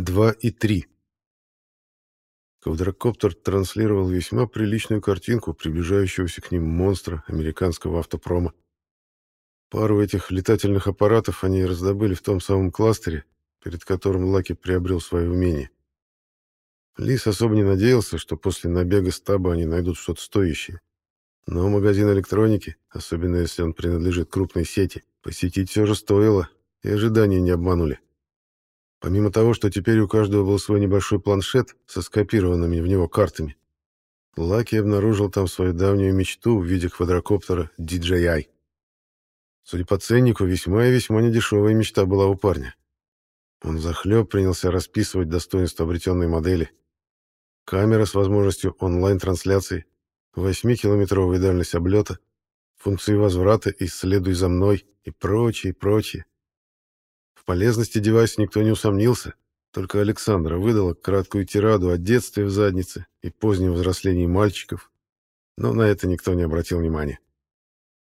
2 и 3. Квадрокоптер транслировал весьма приличную картинку приближающегося к ним монстра американского автопрома. Пару этих летательных аппаратов они раздобыли в том самом кластере, перед которым Лаки приобрел свои умения. Лис особо не надеялся, что после набега стаба они найдут что-то стоящее. Но магазин электроники, особенно если он принадлежит крупной сети, посетить все же стоило, и ожидания не обманули. Помимо того, что теперь у каждого был свой небольшой планшет со скопированными в него картами, Лаки обнаружил там свою давнюю мечту в виде квадрокоптера DJI. Судя по ценнику, весьма и весьма недешевая мечта была у парня. Он захлеб принялся расписывать достоинства обретенной модели. Камера с возможностью онлайн-трансляции, 8-километровая дальность облета, функции возврата «Исследуй за мной» и прочее, прочее. Полезности девайса никто не усомнился, только Александра выдала краткую тираду о детстве в заднице и позднем взрослении мальчиков, но на это никто не обратил внимания.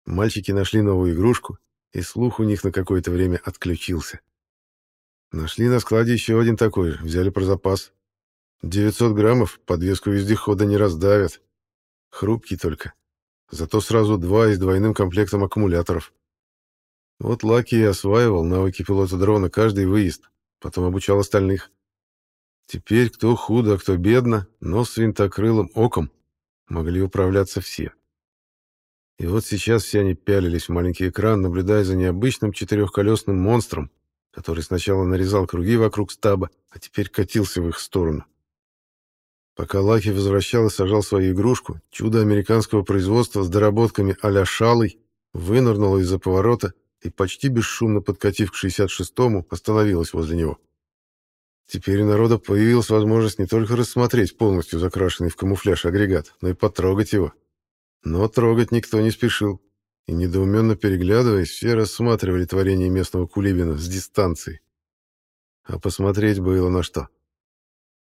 Мальчики нашли новую игрушку, и слух у них на какое-то время отключился. Нашли на складе еще один такой взяли про запас. 900 граммов подвеску вездехода не раздавят. Хрупкий только. Зато сразу два и с двойным комплектом аккумуляторов. Вот Лаки и осваивал навыки пилота дрона каждый выезд, потом обучал остальных. Теперь кто худо, а кто бедно, но с винтокрылым оком могли управляться все. И вот сейчас все они пялились в маленький экран, наблюдая за необычным четырехколесным монстром, который сначала нарезал круги вокруг стаба, а теперь катился в их сторону. Пока Лаки возвращал и сажал свою игрушку, чудо американского производства с доработками а-ля шалой вынырнуло из-за поворота и, почти бесшумно подкатив к 66-му, остановилась возле него. Теперь у народа появилась возможность не только рассмотреть полностью закрашенный в камуфляж агрегат, но и потрогать его. Но трогать никто не спешил, и, недоуменно переглядываясь, все рассматривали творение местного кулибина с дистанции. А посмотреть было на что.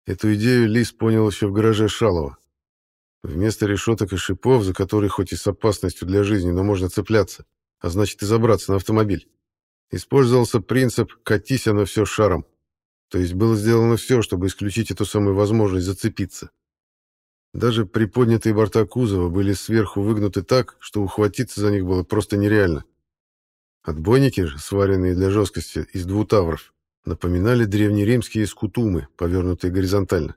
Эту идею Лис понял еще в гараже Шалова. Вместо решеток и шипов, за которые хоть и с опасностью для жизни, но можно цепляться, а значит и забраться на автомобиль. Использовался принцип «катись оно все шаром». То есть было сделано все, чтобы исключить эту самую возможность зацепиться. Даже приподнятые борта кузова были сверху выгнуты так, что ухватиться за них было просто нереально. Отбойники же, сваренные для жесткости из двутавров, напоминали древнеримские скутумы, повернутые горизонтально.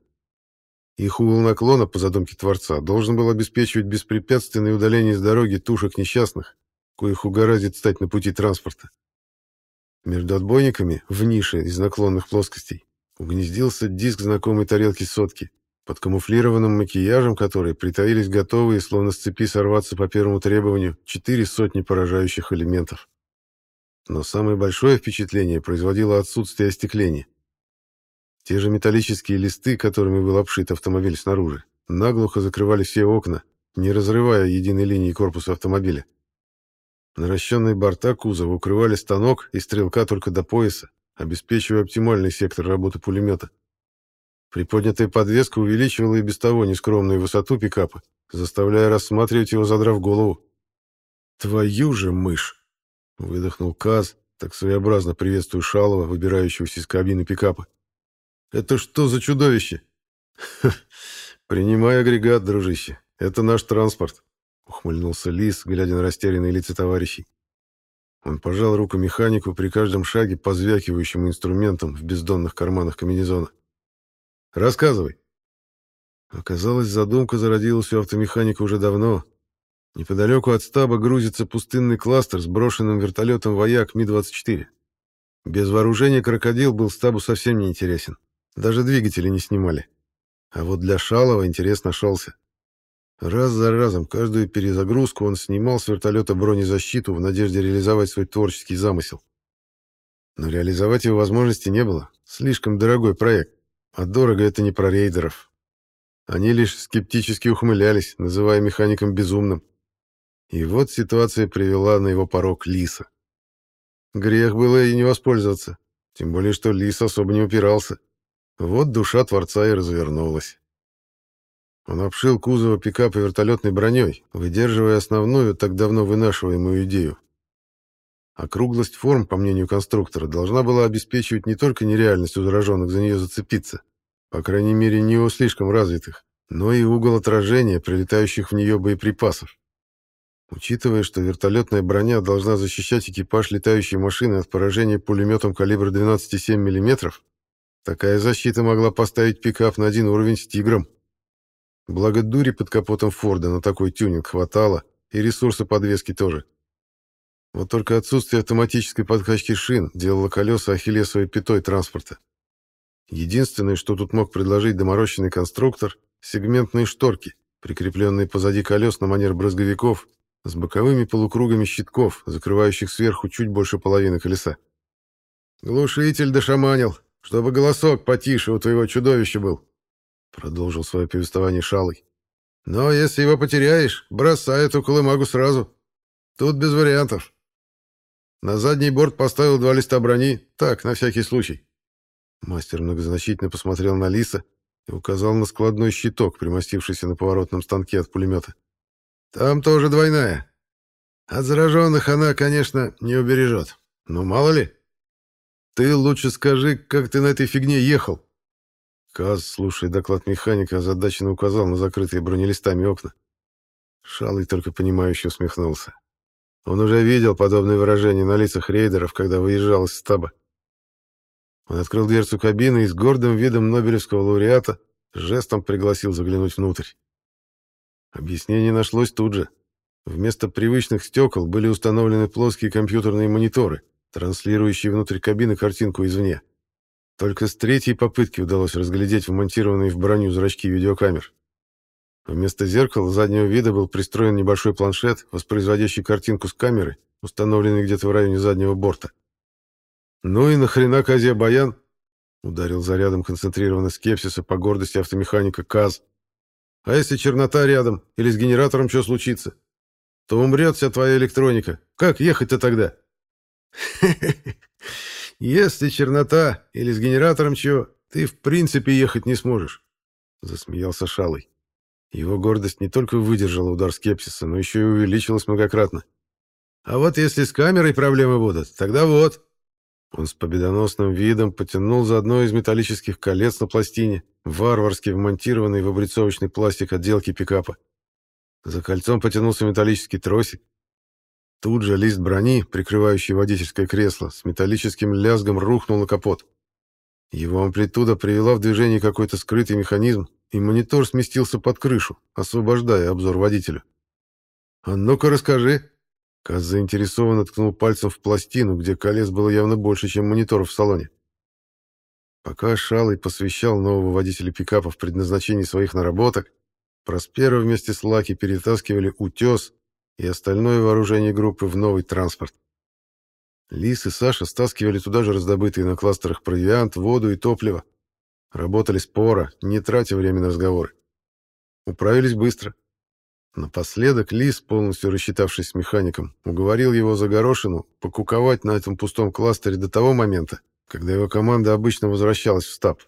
Их угол наклона, по задумке Творца, должен был обеспечивать беспрепятственное удаление с дороги тушек несчастных, коих угораздит стать на пути транспорта. Между отбойниками, в нише из наклонных плоскостей, угнездился диск знакомой тарелки сотки, под камуфлированным макияжем которой притаились готовые, словно с цепи сорваться по первому требованию, четыре сотни поражающих элементов. Но самое большое впечатление производило отсутствие остекления. Те же металлические листы, которыми был обшит автомобиль снаружи, наглухо закрывали все окна, не разрывая единой линии корпуса автомобиля. Наращенные борта кузова укрывали станок и стрелка только до пояса, обеспечивая оптимальный сектор работы пулемета. Приподнятая подвеска увеличивала и без того нескромную высоту пикапа, заставляя рассматривать его, задрав голову. «Твою же мышь!» — выдохнул Каз, так своеобразно приветствуя Шалова, выбирающегося из кабины пикапа. «Это что за чудовище?» «Принимай агрегат, дружище. Это наш транспорт», ухмыльнулся Лис, глядя на растерянные лица товарищей. Он пожал руку механику при каждом шаге позвякивающему инструментом в бездонных карманах комбинезона. «Рассказывай». Оказалось, задумка зародилась у автомеханика уже давно. Неподалеку от стаба грузится пустынный кластер с брошенным вертолетом «Вояк» Ми-24. Без вооружения «Крокодил» был стабу совсем не интересен. Даже двигатели не снимали. А вот для Шалова интерес нашелся. Раз за разом, каждую перезагрузку он снимал с вертолета бронезащиту в надежде реализовать свой творческий замысел. Но реализовать его возможности не было. Слишком дорогой проект. А дорого это не про рейдеров. Они лишь скептически ухмылялись, называя механиком безумным. И вот ситуация привела на его порог Лиса. Грех было и не воспользоваться. Тем более, что Лис особо не упирался. Вот душа Творца и развернулась. Он обшил кузова пикапа вертолетной броней, выдерживая основную, так давно вынашиваемую идею. Округлость форм, по мнению конструктора, должна была обеспечивать не только нереальность у зараженных за нее зацепиться, по крайней мере, не у слишком развитых, но и угол отражения прилетающих в нее боеприпасов. Учитывая, что вертолетная броня должна защищать экипаж летающей машины от поражения пулеметом калибра 12,7 мм, такая защита могла поставить пикап на один уровень с «Тигром». Благо дури под капотом Форда на такой тюнинг хватало, и ресурсы подвески тоже. Вот только отсутствие автоматической подкачки шин делало колеса ахиллесовой пятой транспорта. Единственное, что тут мог предложить доморощенный конструктор — сегментные шторки, прикрепленные позади колес на манер брызговиков, с боковыми полукругами щитков, закрывающих сверху чуть больше половины колеса. «Глушитель дошаманил, чтобы голосок потише у твоего чудовища был», — продолжил свое повествование Шалый. «Но если его потеряешь, бросай эту колымагу сразу. Тут без вариантов. На задний борт поставил два листа брони, так, на всякий случай. Мастер многозначительно посмотрел на Лиса и указал на складной щиток, примостившийся на поворотном станке от пулемета. «Там тоже двойная. От зараженных она, конечно, не убережет. Но мало ли. Ты лучше скажи, как ты на этой фигне ехал». Каз, слушая доклад механика, озадаченно указал на закрытые бронелистами окна. Шалый только понимающе усмехнулся. Он уже видел подобные выражения на лицах рейдеров, когда выезжал из стаба. Он открыл дверцу кабины и с гордым видом Нобелевского лауреата жестом пригласил заглянуть внутрь. Объяснение нашлось тут же. Вместо привычных стекол были установлены плоские компьютерные мониторы, транслирующие внутрь кабины картинку извне. Только с третьей попытки удалось разглядеть вмонтированные в броню зрачки видеокамер. Вместо зеркала заднего вида был пристроен небольшой планшет, воспроизводящий картинку с камеры, установленной где-то в районе заднего борта. «Ну и нахрена козе баян?» — ударил зарядом концентрированно скепсиса по гордости автомеханика КАЗ. «А если чернота рядом или с генератором что случится? То умрет вся твоя электроника. Как ехать-то тогда?» «Если чернота или с генератором чего, ты в принципе ехать не сможешь», — засмеялся Шалый. Его гордость не только выдержала удар скепсиса, но еще и увеличилась многократно. «А вот если с камерой проблемы будут, тогда вот, он с победоносным видом потянул за одно из металлических колец на пластине, варварски вмонтированный в облицовочный пластик отделки пикапа. За кольцом потянулся металлический тросик. Тут же лист брони, прикрывающий водительское кресло, с металлическим лязгом рухнул на капот. Его амплитуда привела в движение какой-то скрытый механизм, и монитор сместился под крышу, освобождая обзор водителю. «А ну-ка расскажи», Каз заинтересованно ткнул пальцем в пластину, где колес было явно больше, чем мониторов в салоне. Пока Шалый посвящал нового водителя пикапа в предназначении своих наработок, Проспера вместе с Лаки перетаскивали утес и остальное вооружение группы в новый транспорт. Лис и Саша стаскивали туда же раздобытые на кластерах провиант, воду и топливо. Работали споро, не тратя время на разговоры. Управились быстро. Напоследок Лис, полностью рассчитавшись с механиком, уговорил его за горошину покуковать на этом пустом кластере до того момента, когда его команда обычно возвращалась в стаб.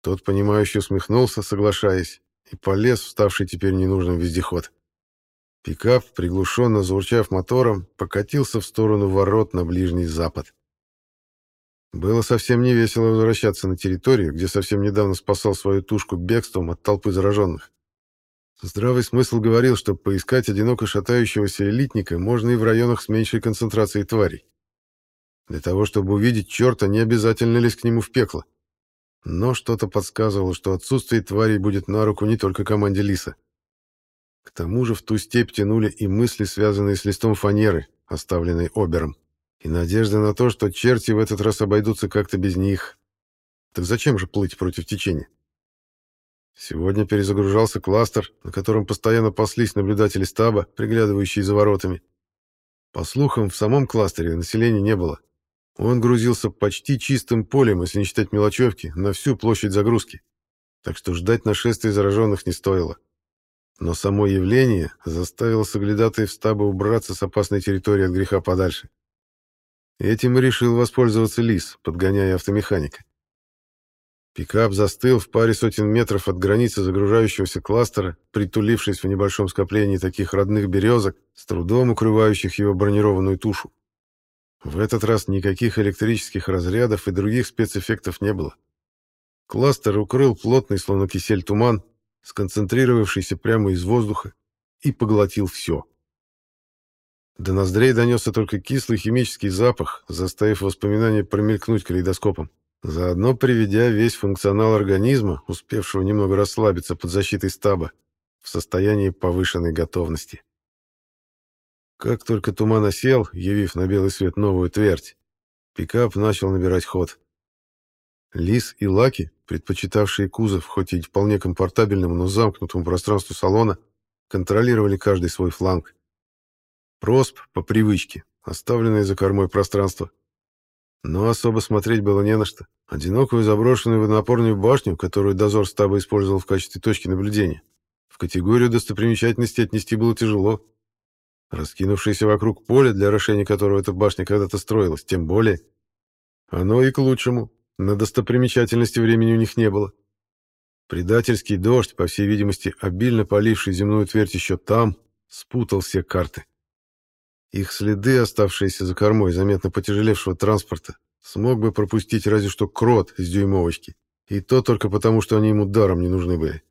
Тот, понимающе усмехнулся, соглашаясь, и полез в ставший теперь ненужным вездеход. Пикап, приглушенно заурчав мотором, покатился в сторону ворот на Ближний Запад. Было совсем не весело возвращаться на территорию, где совсем недавно спасал свою тушку бегством от толпы зараженных. Здравый смысл говорил, что поискать одиноко шатающегося элитника можно и в районах с меньшей концентрацией тварей. Для того, чтобы увидеть черта, не обязательно лезть к нему в пекло. Но что-то подсказывало, что отсутствие тварей будет на руку не только команде Лиса. К тому же в ту степь тянули и мысли, связанные с листом фанеры, оставленной Обером, и надежда на то, что черти в этот раз обойдутся как-то без них. Так зачем же плыть против течения? Сегодня перезагружался кластер, на котором постоянно паслись наблюдатели стаба, приглядывающие за воротами. По слухам, в самом кластере населения не было. Он грузился почти чистым полем, если не считать мелочевки, на всю площадь загрузки. Так что ждать нашествия зараженных не стоило. Но само явление заставило соглядатаев стаба убраться с опасной территории от греха подальше. Этим и решил воспользоваться Лис, подгоняя автомеханика. Пикап застыл в паре сотен метров от границы загружающегося кластера, притулившись в небольшом скоплении таких родных березок, с трудом укрывающих его бронированную тушу. В этот раз никаких электрических разрядов и других спецэффектов не было. Кластер укрыл плотный, словно кисель, туман, сконцентрировавшийся прямо из воздуха, и поглотил все. До ноздрей донесся только кислый химический запах, заставив воспоминания промелькнуть калейдоскопом, заодно приведя весь функционал организма, успевшего немного расслабиться под защитой стаба, в состоянии повышенной готовности. Как только туман осел, явив на белый свет новую твердь, пикап начал набирать ход. Лис и Лаки, предпочитавшие кузов, хоть и вполне комфортабельному, но замкнутому пространству салона, контролировали каждый свой фланг. Просп, по привычке, оставленное за кормой пространство. Но особо смотреть было не на что. Одинокую заброшенную водонапорную башню, которую дозор стаба использовал в качестве точки наблюдения, в категорию достопримечательности отнести было тяжело. Раскинувшееся вокруг поле, для орошения которого эта башня когда-то строилась, тем более. Оно и к лучшему. На достопримечательности времени у них не было. Предательский дождь, по всей видимости, обильно поливший земную твердь еще там, спутал все карты. Их следы, оставшиеся за кормой заметно потяжелевшего транспорта, смог бы пропустить разве что крот из дюймовочки, и то только потому, что они ему даром не нужны были.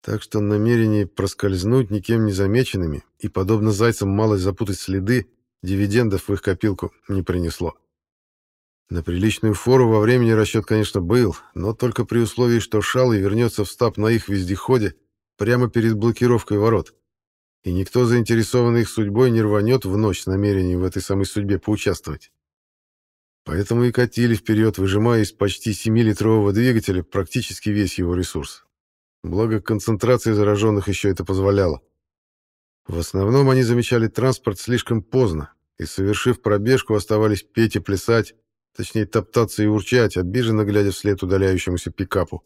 Так что намерение проскользнуть никем не замеченными и, подобно зайцам, малость запутать следы, дивидендов в их копилку не принесло. На приличную фору во времени расчет, конечно, был, но только при условии, что Шалый вернется в стаб на их вездеходе прямо перед блокировкой ворот, и никто заинтересованный их судьбой не рванет в ночь с намерением в этой самой судьбе поучаствовать. Поэтому и катили вперед, выжимая из почти 7-литрового двигателя практически весь его ресурс. Благо, концентрация зараженных еще это позволяла. В основном они замечали транспорт слишком поздно, и, совершив пробежку, оставались петь и плясать, точнее, топтаться и урчать, обиженно глядя вслед удаляющемуся пикапу.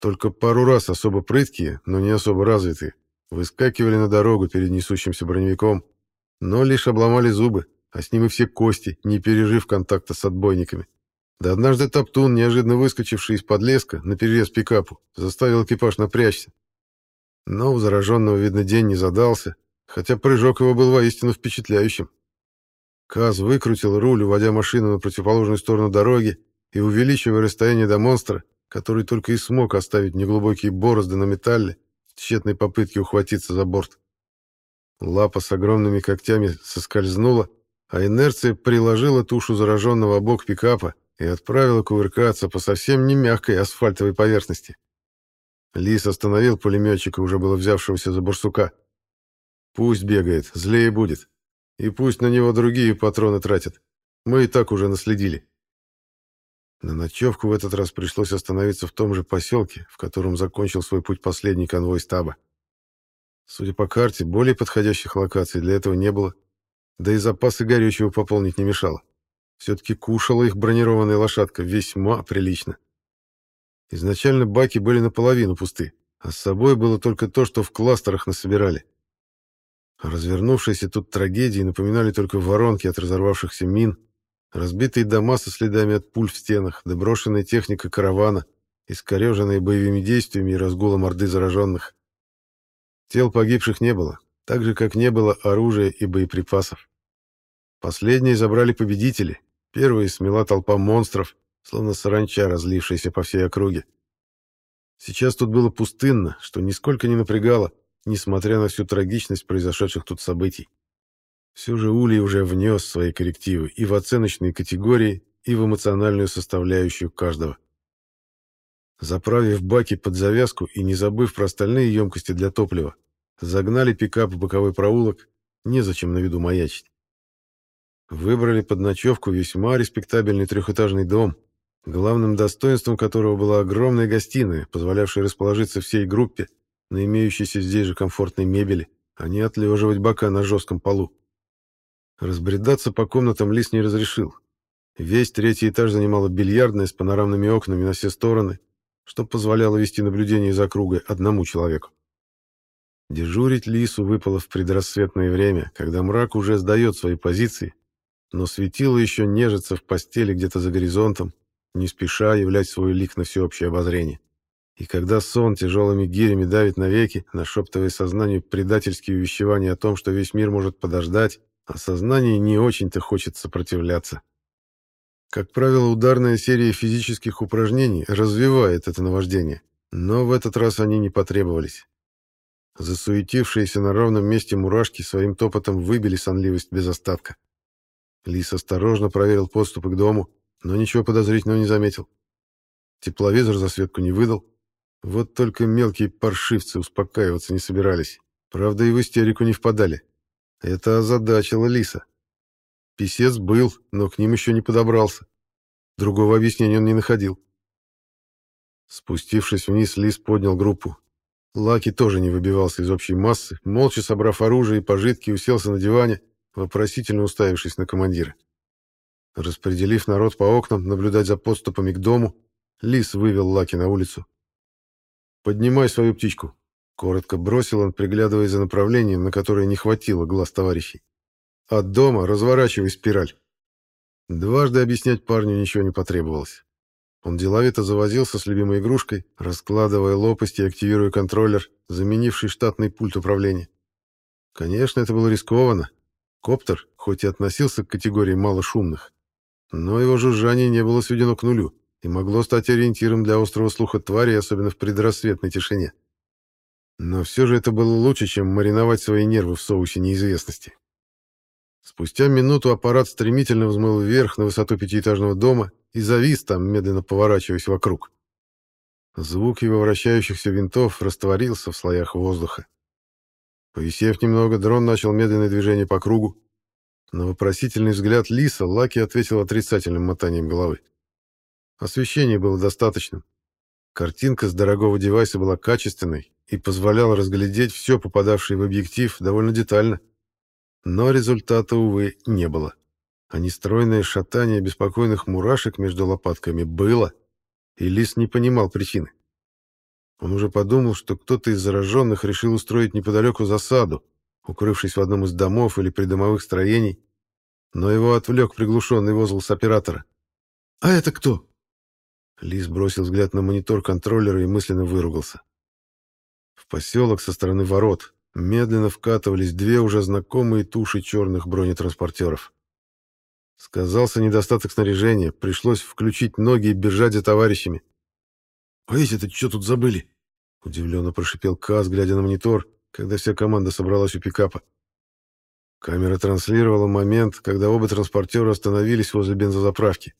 Только пару раз особо прыткие, но не особо развитые, выскакивали на дорогу перед несущимся броневиком, но лишь обломали зубы, а с ним и все кости, не пережив контакта с отбойниками. Да однажды Топтун, неожиданно выскочивший из-под леска на перерез пикапу, заставил экипаж напрячься. Но у зараженного, видно, день не задался, хотя прыжок его был воистину впечатляющим. Каз выкрутил руль, уводя машину на противоположную сторону дороги и увеличивая расстояние до монстра, который только и смог оставить неглубокие борозды на металле в тщетной попытке ухватиться за борт. Лапа с огромными когтями соскользнула, а инерция приложила тушу зараженного бок пикапа, и отправила кувыркаться по совсем не мягкой асфальтовой поверхности. Лис остановил пулеметчика, уже было взявшегося за барсука. Пусть бегает, злее будет. И пусть на него другие патроны тратят. Мы и так уже наследили. На ночевку в этот раз пришлось остановиться в том же поселке, в котором закончил свой путь последний конвой стаба. Судя по карте, более подходящих локаций для этого не было, да и запасы горючего пополнить не мешало. Все-таки кушала их бронированная лошадка весьма прилично. Изначально баки были наполовину пусты, а с собой было только то, что в кластерах насобирали. Развернувшиеся тут трагедии напоминали только воронки от разорвавшихся мин, разбитые дома со следами от пуль в стенах, доброшенная техника каравана, искореженные боевыми действиями и разгулом орды зараженных. Тел погибших не было, так же, как не было оружия и боеприпасов. Последние забрали победители, Первой смела толпа монстров, словно саранча, разлившаяся по всей округе. Сейчас тут было пустынно, что нисколько не напрягало, несмотря на всю трагичность произошедших тут событий. Все же Улей уже внес свои коррективы и в оценочные категории, и в эмоциональную составляющую каждого. Заправив баки под завязку и не забыв про остальные емкости для топлива, загнали пикап в боковой проулок, незачем на виду маячить. Выбрали под ночевку весьма респектабельный трехэтажный дом, главным достоинством которого была огромная гостиная, позволявшая расположиться всей группе на имеющейся здесь же комфортной мебели, а не отлеживать бока на жестком полу. Разбредаться по комнатам Лис не разрешил. Весь третий этаж занимала бильярдная с панорамными окнами на все стороны, что позволяло вести наблюдение за кругой одному человеку. Дежурить Лису выпало в предрассветное время, когда мрак уже сдает свои позиции, но светило еще нежится в постели где-то за горизонтом, не спеша являть свой лик на всеобщее обозрение. И когда сон тяжелыми гирями давит навеки, нашептывая сознанию предательские увещевания о том, что весь мир может подождать, а сознание не очень-то хочет сопротивляться. Как правило, ударная серия физических упражнений развивает это наваждение, но в этот раз они не потребовались. Засуетившиеся на ровном месте мурашки своим топотом выбили сонливость без остатка. Лис осторожно проверил подступы к дому, но ничего подозрительного не заметил. Тепловизор засветку не выдал. Вот только мелкие паршивцы успокаиваться не собирались. Правда, и в истерику не впадали. Это озадачило Лиса. Песец был, но к ним еще не подобрался. Другого объяснения он не находил. Спустившись вниз, Лис поднял группу. Лаки тоже не выбивался из общей массы, молча собрав оружие и пожитки, уселся на диване, вопросительно уставившись на командира. Распределив народ по окнам, наблюдать за подступами к дому, Лис вывел Лаки на улицу. «Поднимай свою птичку», — коротко бросил он, приглядывая за направлением, на которое не хватило глаз товарищей. От дома разворачивай спираль. Дважды объяснять парню ничего не потребовалось. Он деловито завозился с любимой игрушкой, раскладывая лопасти и активируя контроллер, заменивший штатный пульт управления. Конечно, это было рискованно. Коптер, хоть и относился к категории малошумных, но его жужжание не было сведено к нулю и могло стать ориентиром для острого слуха твари, особенно в предрассветной тишине. Но все же это было лучше, чем мариновать свои нервы в соусе неизвестности. Спустя минуту аппарат стремительно взмыл вверх на высоту пятиэтажного дома и завис там, медленно поворачиваясь вокруг. Звук его вращающихся винтов растворился в слоях воздуха. Повисев немного, дрон начал медленное движение по кругу. На вопросительный взгляд Лиса Лаки ответил отрицательным мотанием головы. Освещения было достаточным. Картинка с дорогого девайса была качественной и позволяла разглядеть все попадавшее в объектив довольно детально. Но результата, увы, не было. А нестройное шатание беспокойных мурашек между лопатками было, и Лис не понимал причины. Он уже подумал, что кто-то из зараженных решил устроить неподалеку засаду, укрывшись в одном из домов или придомовых строений, но его отвлек приглушенный возглас оператора. «А это кто?» Лис бросил взгляд на монитор контроллера и мысленно выругался. В поселок со стороны ворот, медленно вкатывались две уже знакомые туши черных бронетранспортеров. Сказался недостаток снаряжения, пришлось включить ноги и бежать за товарищами. «А эти-то что тут забыли?» — удивленно прошипел Каз, глядя на монитор, когда вся команда собралась у пикапа. Камера транслировала момент, когда оба транспортера остановились возле бензозаправки.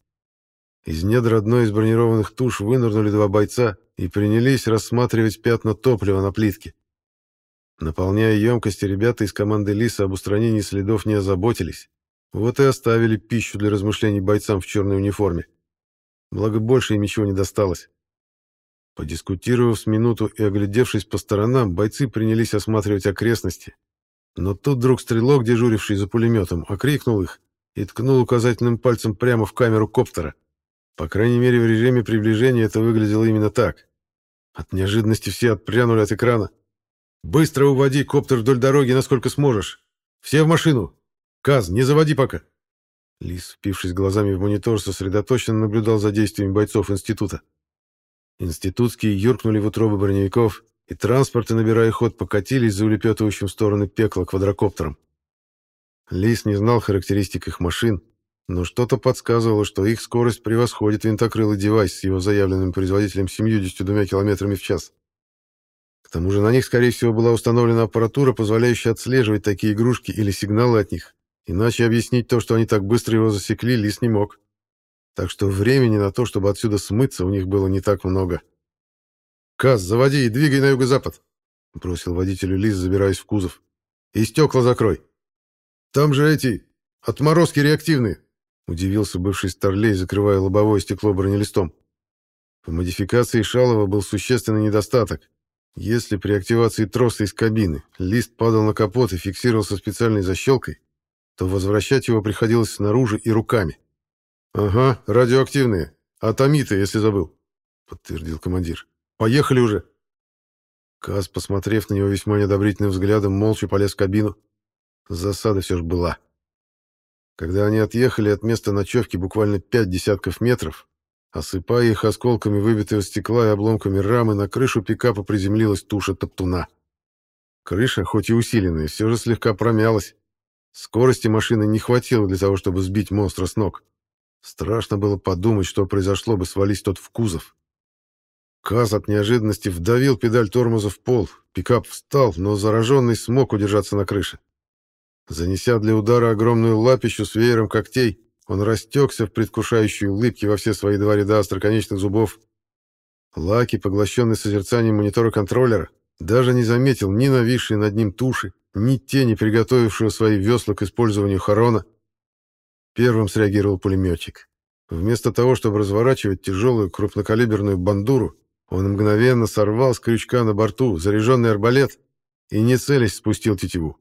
Из недр одной из бронированных туш вынырнули два бойца и принялись рассматривать пятна топлива на плитке. Наполняя емкости, ребята из команды Лиса об устранении следов не озаботились. Вот и оставили пищу для размышлений бойцам в черной униформе. Благо, больше им ничего не досталось. Подискутировав с минуту и оглядевшись по сторонам, бойцы принялись осматривать окрестности. Но тут вдруг стрелок, дежуривший за пулеметом, окрикнул их и ткнул указательным пальцем прямо в камеру коптера. По крайней мере, в режиме приближения это выглядело именно так. От неожиданности все отпрянули от экрана. Быстро уводи коптер вдоль дороги, насколько сможешь. Все в машину. Каз, не заводи пока. Лис, впившись глазами в монитор, сосредоточенно наблюдал за действиями бойцов института. Институтские юркнули в утробы броневиков, и транспорты, набирая ход, покатились за улепетывающим в стороны пекла квадрокоптером. Лис не знал характеристик их машин, но что-то подсказывало, что их скорость превосходит винтокрылый девайс с его заявленным производителем 72 км в час. К тому же на них, скорее всего, была установлена аппаратура, позволяющая отслеживать такие игрушки или сигналы от них. Иначе объяснить то, что они так быстро его засекли, Лис не мог. Так что времени на то, чтобы отсюда смыться, у них было не так много. «Каз, заводи и двигай на юго-запад!» — бросил водителю Лис, забираясь в кузов. «И стекла закрой!» «Там же эти... отморозки реактивные!» — удивился бывший старлей, закрывая лобовое стекло бронелистом. В модификации Шалова был существенный недостаток. Если при активации троса из кабины лист падал на капот и фиксировался специальной защелкой, то возвращать его приходилось снаружи и руками. «Ага, радиоактивные. Атомиты, если забыл», — подтвердил командир. «Поехали уже!» Каз, посмотрев на него весьма неодобрительным взглядом, молча полез в кабину. Засада все же была. Когда они отъехали от места ночевки буквально пять десятков метров, Осыпая их осколками выбитого стекла и обломками рамы, на крышу пикапа приземлилась туша топтуна. Крыша, хоть и усиленная, все же слегка промялась. Скорости машины не хватило для того, чтобы сбить монстра с ног. Страшно было подумать, что произошло бы, свались тот в кузов. Каз от неожиданности вдавил педаль тормоза в пол. Пикап встал, но зараженный смог удержаться на крыше. Занеся для удара огромную лапищу с веером когтей, он растекся в предвкушающей улыбке во все свои два ряда остроконечных зубов. Лаки, поглощенный созерцанием монитора контроллера, даже не заметил ни нависшей над ним туши, ни тени, приготовившего свои весла к использованию хорона. Первым среагировал пулеметчик. Вместо того, чтобы разворачивать тяжелую крупнокалиберную бандуру, он мгновенно сорвал с крючка на борту заряженный арбалет и, не целясь, спустил тетиву.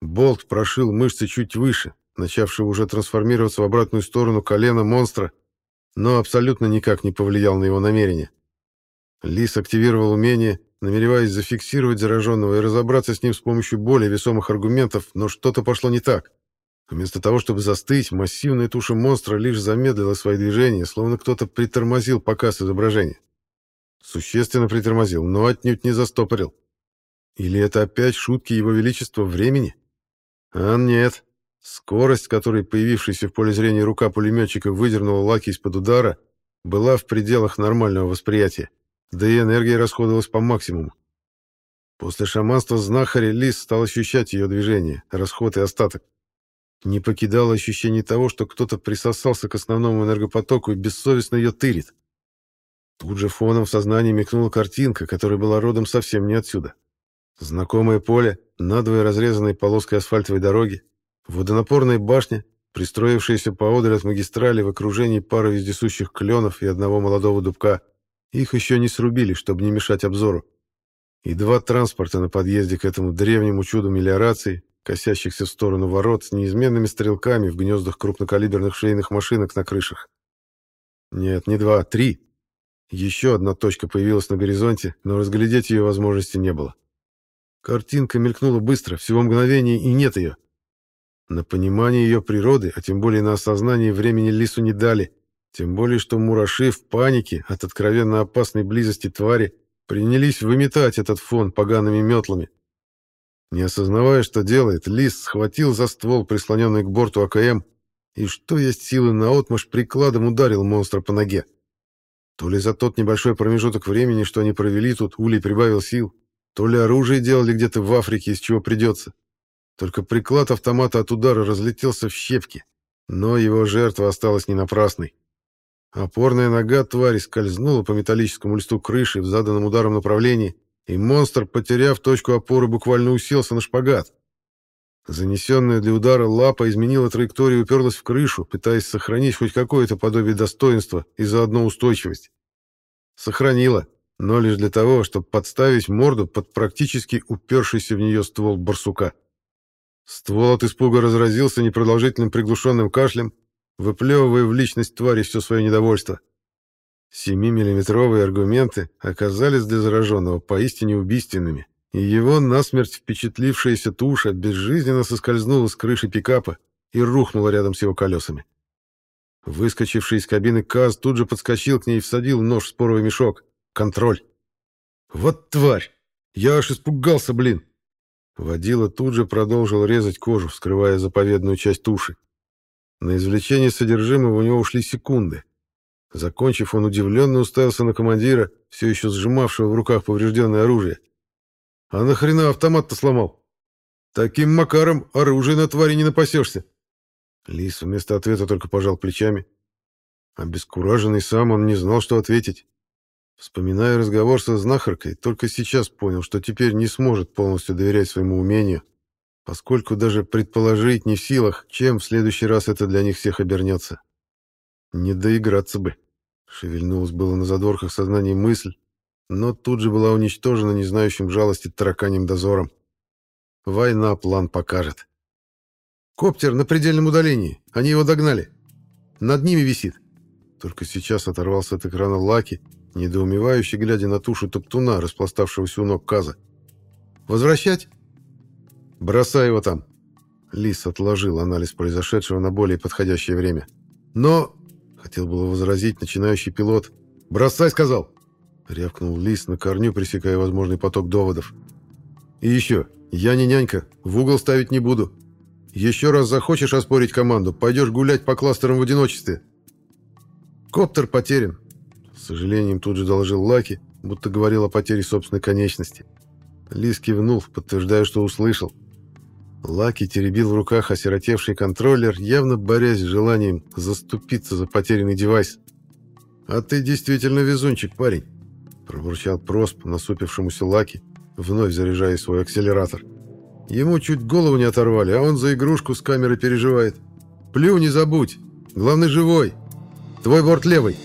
Болт прошил мышцы чуть выше, начавшего уже трансформироваться в обратную сторону колена монстра, но абсолютно никак не повлиял на его намерение. Лис активировал умение, намереваясь зафиксировать зараженного и разобраться с ним с помощью более весомых аргументов, но что-то пошло не так. Вместо того, чтобы застыть, массивная туша монстра лишь замедлила свои движения, словно кто-то притормозил показ изображения. Существенно притормозил, но отнюдь не застопорил. Или это опять шутки его величества времени? А нет. Скорость, которой появившаяся в поле зрения рука пулеметчика выдернула Лаки из-под удара, была в пределах нормального восприятия, да и энергия расходовалась по максимуму. После шаманства знахаря Лис стал ощущать ее движение, расход и остаток. Не покидало ощущение того, что кто-то присосался к основному энергопотоку и бессовестно ее тырит. Тут же фоном в сознании мелькнула картинка, которая была родом совсем не отсюда. Знакомое поле, надвое разрезанной полоской асфальтовой дороги, водонапорная башня, пристроившаяся поодаль от магистрали в окружении пары вездесущих кленов и одного молодого дубка. Их еще не срубили, чтобы не мешать обзору. И два транспорта на подъезде к этому древнему чуду мелиорации, косящихся в сторону ворот с неизменными стрелками в гнездах крупнокалиберных швейных машинок на крышах. Нет, не два, а три. Еще одна точка появилась на горизонте, но разглядеть ее возможности не было. Картинка мелькнула быстро, всего мгновение, и нет ее. На понимание ее природы, а тем более на осознание времени Лису не дали, тем более что мураши в панике от откровенно опасной близости твари принялись выметать этот фон погаными метлами. Не осознавая, что делает, Лис схватил за ствол, прислоненный к борту АКМ, и что есть силы наотмашь прикладом ударил монстра по ноге. То ли за тот небольшой промежуток времени, что они провели тут, Улей прибавил сил, то ли оружие делали где-то в Африке, из чего придется. Только приклад автомата от удара разлетелся в щепки, но его жертва осталась не напрасной. Опорная нога твари скользнула по металлическому листу крыши в заданном ударом направлении, и монстр, потеряв точку опоры, буквально уселся на шпагат. Занесенная для удара лапа изменила траекторию и уперлась в крышу, пытаясь сохранить хоть какое-то подобие достоинства и заодно устойчивость. Сохранила, но лишь для того, чтобы подставить морду под практически упершийся в нее ствол барсука. Ствол от испуга разразился непродолжительным приглушенным кашлем, выплевывая в личность твари все свое недовольство. Семимиллиметровые аргументы оказались для зараженного поистине убийственными, и его насмерть впечатлившаяся туша безжизненно соскользнула с крыши пикапа и рухнула рядом с его колесами. Выскочивший из кабины КАЗ тут же подскочил к ней и всадил нож в споровый мешок. Контроль. Вот тварь! Я аж испугался, блин! Водила тут же продолжил резать кожу, вскрывая заповедную часть туши. На извлечение содержимого у него ушли секунды. Закончив, он удивленно уставился на командира, все еще сжимавшего в руках поврежденное оружие. «А нахрена автомат-то сломал? Таким макаром оружие на твари не напасешься!» Лис вместо ответа только пожал плечами. Обескураженный сам он не знал, что ответить. Вспоминая разговор со знахаркой, только сейчас понял, что теперь не сможет полностью доверять своему умению, поскольку даже предположить не в силах, чем в следующий раз это для них всех обернется. Не доиграться бы. Шевельнулась было на задворках сознания мысль, но тут же была уничтожена не знающим жалости тараканьим дозором. Война план покажет. «Коптер на предельном удалении. Они его догнали. Над ними висит». Только сейчас оторвался от экрана Лаки недоумевающе глядя на тушу топтуна, распластавшегося у ног Каза. «Возвращать?» «Бросай его там!» Лис отложил анализ произошедшего на более подходящее время. «Но...» — хотел было возразить начинающий пилот. «Бросай!» — сказал. Рявкнул Лис на корню, пресекая возможный поток доводов. «И еще, я не нянька, в угол ставить не буду. Еще раз захочешь оспорить команду, пойдешь гулять по кластерам в одиночестве. Коптер потерян. С сожалением тут же доложил Лаки, будто говорил о потере собственной конечности. Лис кивнул, подтверждая, что услышал. Лаки теребил в руках осиротевший контроллер, явно борясь с желанием заступиться за потерянный девайс. «А ты действительно везунчик, парень», — пробурчал Просп насупившемуся Лаки, вновь заряжая свой акселератор. «Ему чуть голову не оторвали, а он за игрушку с камеры переживает. Плю не забудь. Главный живой. Твой борт левый».